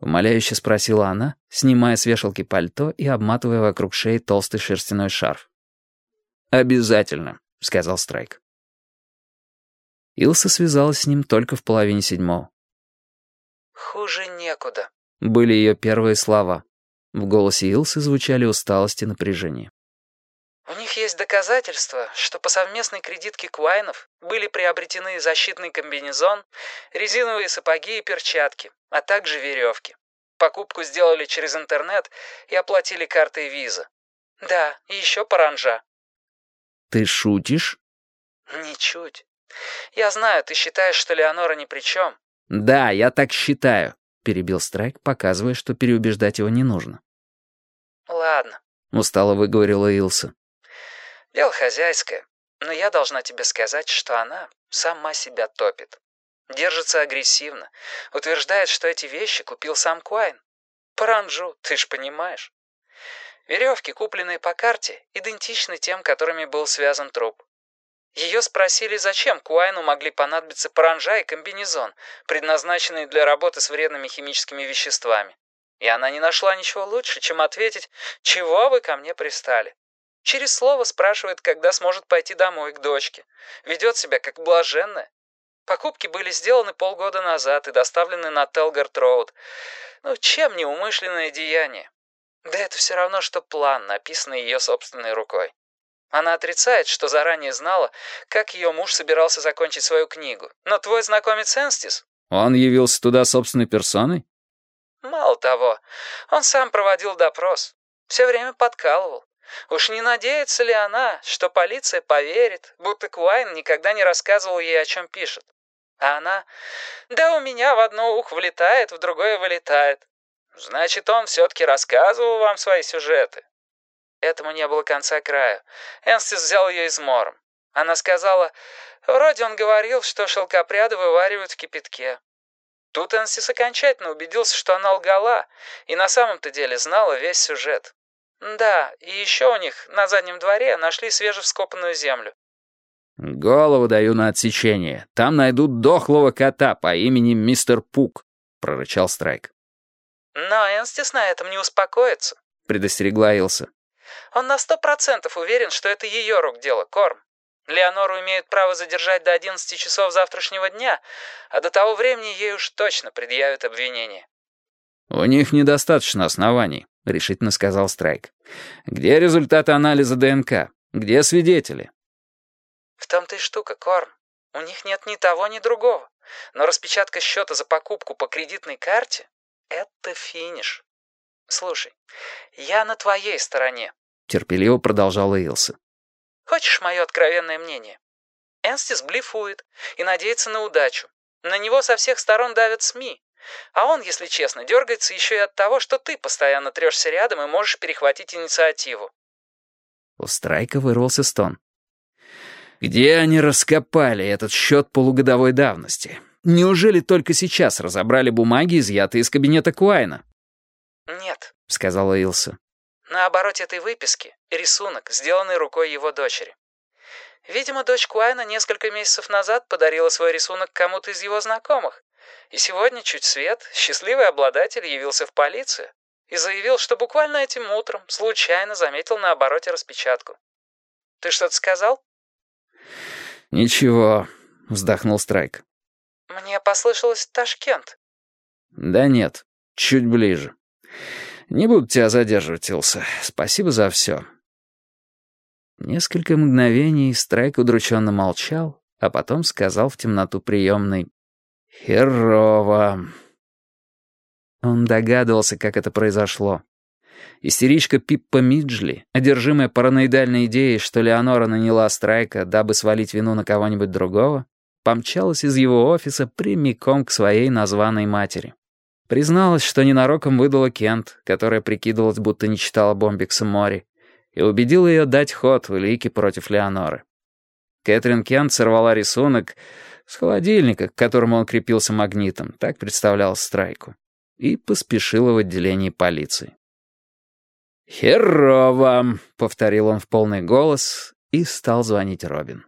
— умоляюще спросила она, снимая с вешалки пальто и обматывая вокруг шеи толстый шерстяной шарф. «Обязательно», — сказал Страйк. Илса связалась с ним только в половине седьмого. «Хуже некуда», — были ее первые слова. В голосе Илсы звучали усталость и напряжение. У них есть доказательства, что по совместной кредитке Куайнов были приобретены защитный комбинезон, резиновые сапоги и перчатки, а также веревки. Покупку сделали через интернет и оплатили картой виза. Да, и еще паранжа. Ты шутишь? Ничуть. Я знаю, ты считаешь, что Леонора ни при чем. Да, я так считаю, перебил Страйк, показывая, что переубеждать его не нужно. Ладно, устало выговорила Илса. Дело хозяйское, но я должна тебе сказать, что она сама себя топит. Держится агрессивно, утверждает, что эти вещи купил сам Куайн. Паранджу, ты ж понимаешь. Веревки, купленные по карте, идентичны тем, которыми был связан труп. Ее спросили, зачем Куайну могли понадобиться паранжа и комбинезон, предназначенные для работы с вредными химическими веществами. И она не нашла ничего лучше, чем ответить, чего вы ко мне пристали. Через слово спрашивает, когда сможет пойти домой к дочке. Ведет себя как блаженная. Покупки были сделаны полгода назад и доставлены на Телгард-Роуд. Ну, чем не умышленное деяние? Да это все равно, что план, написанный ее собственной рукой. Она отрицает, что заранее знала, как ее муж собирался закончить свою книгу. Но твой знакомец Энстис... Он явился туда собственной персоной? Мало того, он сам проводил допрос. Все время подкалывал. Уж не надеется ли она, что полиция поверит, будто Куайн никогда не рассказывал ей, о чем пишет? А она... Да у меня в одно ухо влетает, в другое вылетает. Значит, он все-таки рассказывал вам свои сюжеты. Этому не было конца края. Энстис взял ее измором. Она сказала, вроде он говорил, что шелкопряды вываривают в кипятке. Тут Энстис окончательно убедился, что она лгала, и на самом-то деле знала весь сюжет. «Да, и еще у них на заднем дворе нашли свежевскопанную землю». «Голову даю на отсечение. Там найдут дохлого кота по имени мистер Пук», — прорычал Страйк. «Но Энстис на этом не успокоится», — предостерегла Илса. «Он на сто процентов уверен, что это ее рук дело, Корм. Леонору имеют право задержать до одиннадцати часов завтрашнего дня, а до того времени ей уж точно предъявят обвинение». «У них недостаточно оснований», — решительно сказал Страйк. «Где результаты анализа ДНК? Где свидетели?» «В том-то и штука, Корм. У них нет ни того, ни другого. Но распечатка счета за покупку по кредитной карте — это финиш. Слушай, я на твоей стороне», — терпеливо продолжала Илса. «Хочешь мое откровенное мнение? Энстис блефует и надеется на удачу. На него со всех сторон давят СМИ. А он, если честно, дергается еще и от того, что ты постоянно трешься рядом и можешь перехватить инициативу. У Страйка вырвался стон. «Где они раскопали этот счет полугодовой давности? Неужели только сейчас разобрали бумаги, изъятые из кабинета Куайна?» «Нет», — сказала Илса. «На обороте этой выписки рисунок, сделанный рукой его дочери. Видимо, дочь Куайна несколько месяцев назад подарила свой рисунок кому-то из его знакомых, и сегодня чуть свет, счастливый обладатель явился в полицию и заявил, что буквально этим утром случайно заметил на обороте распечатку. Ты что-то сказал? Ничего, вздохнул Страйк. Мне послышалось Ташкент. Да нет, чуть ближе. Не буду тебя задерживать, Илса. Спасибо за все. Несколько мгновений Страйк удрученно молчал, а потом сказал в темноту приемной «Херово». Он догадывался, как это произошло. Истеричка Пиппа Миджли, одержимая параноидальной идеей, что Леонора наняла Страйка, дабы свалить вину на кого-нибудь другого, помчалась из его офиса прямиком к своей названной матери. Призналась, что ненароком выдала Кент, которая прикидывалась, будто не читала Бомбикса Мори, и убедила ее дать ход в улике против Леоноры. Кэтрин Кент сорвала рисунок с холодильника, к которому он крепился магнитом, так представлял Страйку, и поспешила в отделение полиции. «Херово!» — повторил он в полный голос и стал звонить Робин.